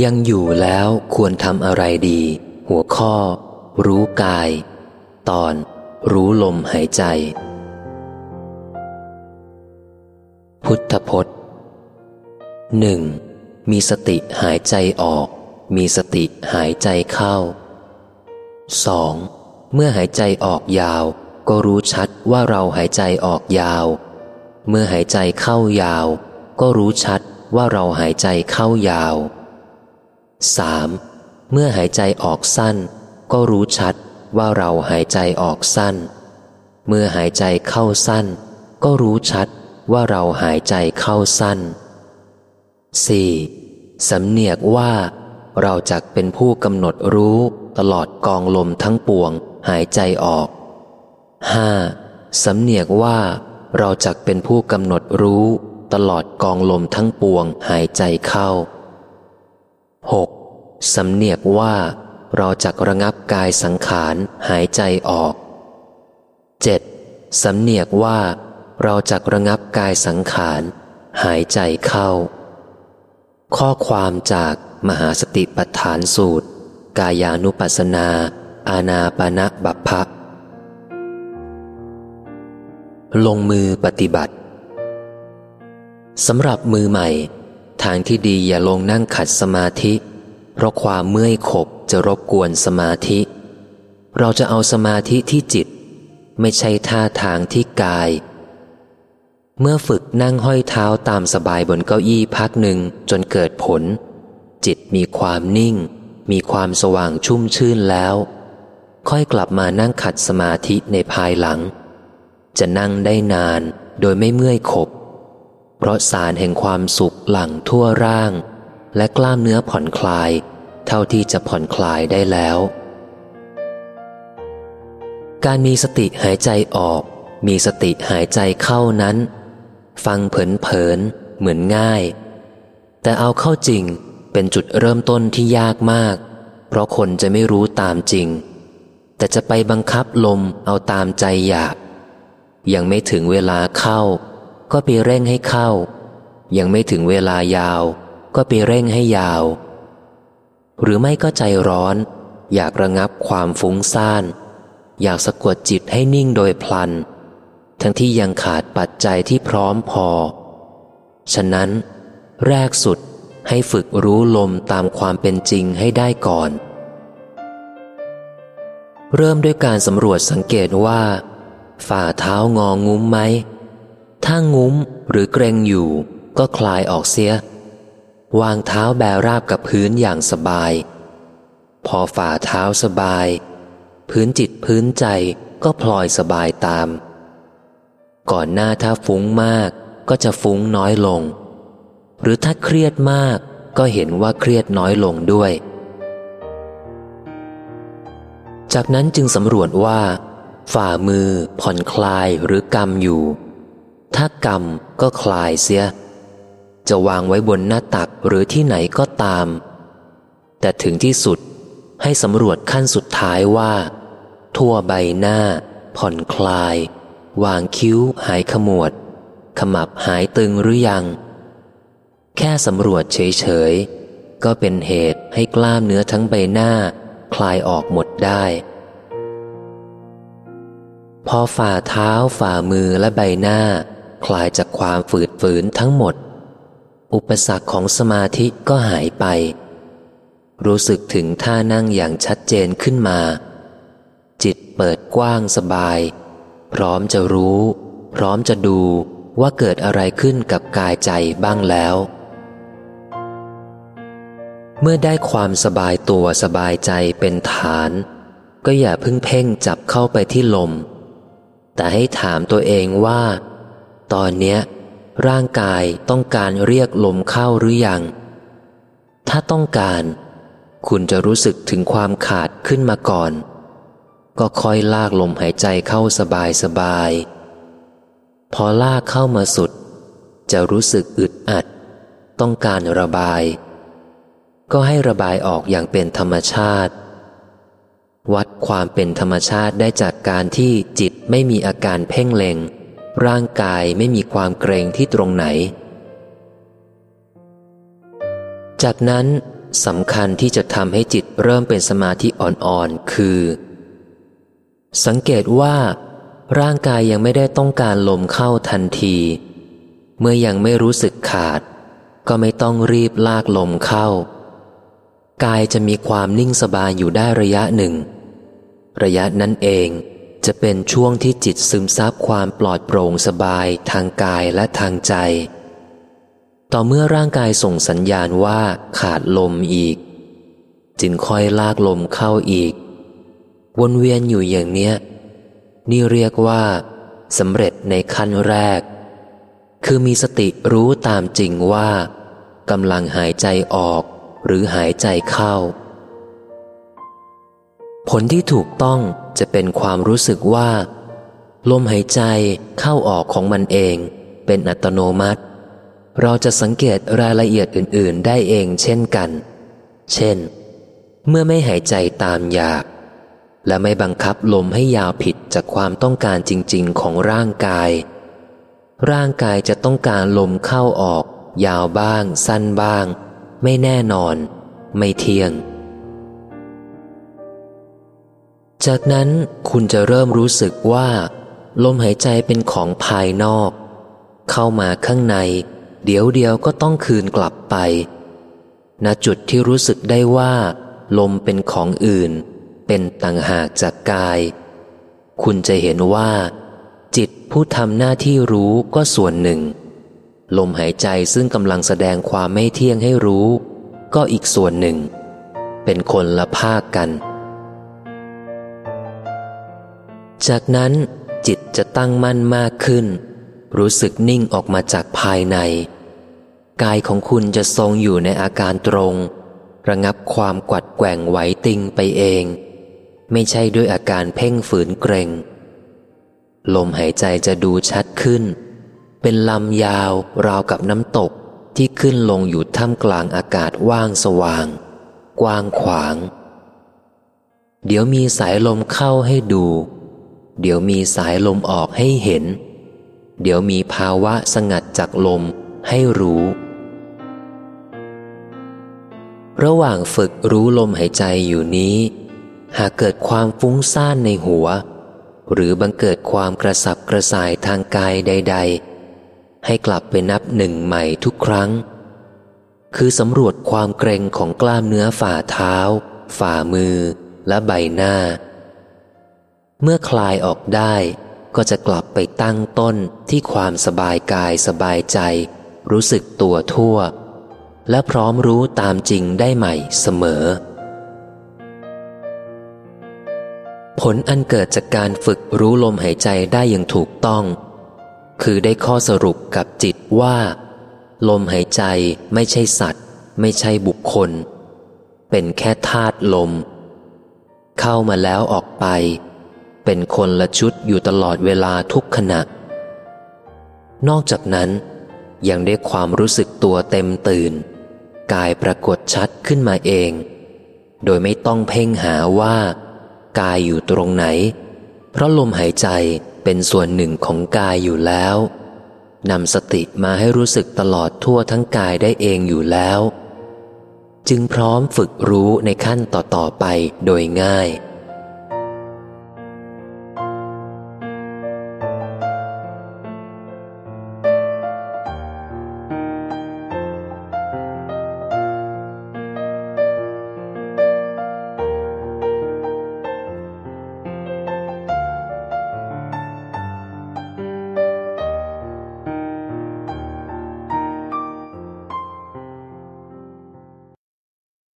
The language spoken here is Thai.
ยังอยู่แล้วควรทำอะไรดี หัวข้อ รู้กาย ตอน รู้ลมหายใจ พุทธพจน์หนึ่งมีสติหายใจออก มีสติหายใจเข้า 2. เมื่อหายใจออกยาว ก็รู้ชัดว่าเราหายใจออกยาว เมื่อหายใจเข้ายาว ก็รู้ชัดว่าเราหายใจเข้ายาว 3. เมื่อหายใจออกสั้น ก็รู้ชัดว่าเราหายใจออกสั้น เมื่อหายใจเข้าสั้น ก็รู้ชัดว่าเราหายใจเข้าสั้น 4. สำเนียกว่า เราจักเป็นผู้กำหนดรู้ตลอดกองลมทั้งปวงหายใจออก 5. สำเนียกว่า เราจักเป็นผู้กำหนดรู้ตลอดกองลมทั้งปวงหายใจเข้า 6. สำเนียกว่าเราจักระงับกายสังขารหายใจออก 7. สำเนียกว่าเราจักระงับกายสังขารหายใจเข้า ข้อความจากมหาสติปัฏฐานสูตร กายานุปัสสนา อาณาปณะบัพพะลงมือปฏิบัติสำหรับมือใหม่ ทางที่ดีอย่าลงนั่งขัดสมาธิ เพราะความเมื่อยขบจะรบกวนสมาธิ เราจะเอาสมาธิที่จิต ไม่ใช่ท่าทางที่กาย เมื่อฝึกนั่งห้อยเท้าตามสบายบนเก้าอี้พักหนึ่งจนเกิดผล จิตมีความนิ่ง มีความสว่างชุ่มชื่นแล้ว ค่อยกลับมานั่งขัดสมาธิในภายหลัง จะนั่งได้นานโดยไม่เมื่อยขบ เพราะสารแห่งความสุข หลังทั่วร่าง และกล้ามเนื้อผ่อนคลาย เท่าที่จะผ่อนคลายได้แล้ว การมีสติหายใจออก มีสติหายใจเข้านั้น ฟังเผินๆเหมือนง่าย แต่เอาเข้าจริงเป็นจุดเริ่มต้นที่ยากมาก เพราะคนจะไม่รู้ตามจริง แต่จะไปบังคับลมเอาตามใจอยาก ยังไม่ถึงเวลาเข้า ก็ไปเร่งให้เข้า ยังไม่ถึงเวลายาว ก็ไปเร่งให้ยาว หรือไม่ก็ใจร้อน อยากระงับความฟุ้งซ่าน อยากสะกดจิตให้นิ่งโดยพลัน ทั้งที่ยังขาดปัจจัยที่พร้อมพอ ฉะนั้น แรกสุดให้ฝึกรู้ลมตามความเป็นจริงให้ได้ก่อน เริ่มด้วยการสำรวจสังเกตว่า ฝ่าเท้างองุ้มไหมถ้างุ้มหรือเกรงอยู่ ก็คลายออกเสียวางเท้าแบราบกับพื้นอย่างสบาย พอฝ่าเท้าสบาย พื้นจิตพื้นใจก็พลอยสบายตาม ก่อนหน้าถ้าฟุ้งมากก็จะฟุ้งน้อยลง หรือถ้าเครียดมากก็เห็นว่าเครียดน้อยลงด้วย จากนั้นจึงสำรวจว่า ฝ่ามือผ่อนคลายหรือกำอยู่ ถ้ากรรมก็คลายเสีย จะวางไว้บนหน้าตักหรือที่ไหนก็ตาม แต่ถึงที่สุดให้สำรวจขั้นสุดท้ายว่า ทั่วใบหน้า ผ่อนคลาย วางคิ้วหายขมวด ขมับหายตึงหรือยัง แค่สำรวจเฉยๆ ก็เป็นเหตุให้กล้ามเนื้อทั้งใบหน้า คลายออกหมดได้ พอฝ่าเท้าฝ่ามือและใบหน้า คลายจากความฝืดฝืนทั้งหมด อุปสรรคของสมาธิก็หายไป รู้สึกถึงท่านั่งอย่างชัดเจนขึ้นมา จิตเปิดกว้างสบาย พร้อมจะรู้ พร้อมจะดูว่าเกิดอะไรขึ้นกับกายใจบ้างแล้ว เมื่อได้ความสบายตัวสบายใจเป็นฐาน ก็อย่าพึ่งเพ่งจับเข้าไปที่ลม แต่ให้ถามตัวเองว่า ตอนเนี้ย ร่างกายต้องการเรียกลมเข้าหรือยัง ถ้าต้องการ คุณจะรู้สึกถึงความขาดขึ้นมาก่อน ก็ค่อยลากลมหายใจเข้าสบายสบาย พอลากเข้ามาสุด จะรู้สึกอึดอัด ต้องการระบาย ก็ให้ระบายออกอย่างเป็นธรรมชาติ วัดความเป็นธรรมชาติได้จากการที่จิตไม่มีอาการเพ่งเล็ง ร่างกายไม่มีความเกรงที่ตรงไหน จากนั้นสำคัญที่จะทำให้จิตเริ่มเป็นสมาธิอ่อนๆ คือ สังเกตว่า ร่างกายยังไม่ได้ต้องการลมเข้าทันที เมื่อยังไม่รู้สึกขาด ก็ไม่ต้องรีบลากลมเข้า กายจะมีความนิ่งสบายอยู่ได้ระยะหนึ่ง ระยะนั้นเอง จะเป็นช่วงที่จิตซึมซับความปลอดโปร่งสบายทางกายและทางใจ ต่อเมื่อร่างกายส่งสัญญาณว่าขาดลมอีก จึงค่อยลากลมเข้าอีก วนเวียนอยู่อย่างเนี้ย นี่เรียกว่าสำเร็จในขั้นแรก คือมีสติรู้ตามจริงว่ากำลังหายใจออกหรือหายใจเข้า ผลที่ถูกต้องจะเป็นความรู้สึกว่า ลมหายใจเข้าออกของมันเอง เป็นอัตโนมัติ เราจะสังเกตรายละเอียดอื่น ๆ ได้เองเช่นกัน เช่น เมื่อไม่หายใจตามอยาก และไม่บังคับลมให้ยาวผิดจากความต้องการจริง ๆ ของร่างกาย ร่างกายจะต้องการลมเข้าออก ยาวบ้าง สั้นบ้าง ไม่แน่นอน ไม่เที่ยง จากนั้นคุณจะเริ่มรู้สึกว่า ลมหายใจเป็นของภายนอก เข้ามาข้างใน เดี๋ยวเดียวก็ต้องคืนกลับไป ณจุดที่รู้สึกได้ว่า ลมเป็นของอื่น เป็นต่างหากจากกาย คุณจะเห็นว่า จิตผู้ทำหน้าที่รู้ก็ส่วนหนึ่ง ลมหายใจซึ่งกำลังแสดงความไม่เที่ยงให้รู้ ก็อีกส่วนหนึ่ง เป็นคนละภาคกัน จากนั้นจิตจะตั้งมั่นมากขึ้น รู้สึกนิ่งออกมาจากภายใน กายของคุณจะทรงอยู่ในอาการตรง ระงับความกวัดแกว่งไหวติงไปเอง ไม่ใช่ด้วยอาการเพ่งฝืนเกรงลมหายใจจะดูชัดขึ้น เป็นลำยาวราวกับน้ำตกที่ขึ้นลงอยู่ท่ามกลางอากาศว่างสว่าง กว้างขวาง เดี๋ยวมีสายลมเข้าให้ดู เดี๋ยวมีสายลมออกให้เห็น เดี๋ยวมีภาวะสงัดจากลมให้รู้ ระหว่างฝึกรู้ลมหายใจอยู่นี้ หากเกิดความฟุ้งซ่านในหัว หรือบังเกิดความกระสับกระส่ายทางกายใด ๆ ให้กลับไปนับหนึ่งใหม่ทุกครั้ง คือสำรวจความเกร็งของกล้ามเนื้อฝ่าเท้า ฝ่ามือและใบหน้า เมื่อคลายออกได้ก็จะกลับไปตั้งต้นที่ความสบายกายสบายใจ รู้สึกตัวทั่ว และพร้อมรู้ตามจริงได้ใหม่เสมอ ผลอันเกิดจากการฝึกรู้ลมหายใจได้อย่างถูกต้อง คือได้ข้อสรุปกับจิตว่า ลมหายใจไม่ใช่สัตว์ ไม่ใช่บุคคล เป็นแค่ธาตุลม เข้ามาแล้วออกไป เป็นคนละชุดอยู่ตลอดเวลาทุกขณะ นอกจากนั้น ยังได้ความรู้สึกตัวเต็มตื่น กายปรากฏชัดขึ้นมาเอง โดยไม่ต้องเพ่งหาว่า กายอยู่ตรงไหน เพราะลมหายใจเป็นส่วนหนึ่งของกายอยู่แล้วนำสติมาให้รู้สึกตลอดทั่วทั้งกายได้เองอยู่แล้ว จึงพร้อมฝึกรู้ในขั้นต่อๆไปโดยง่าย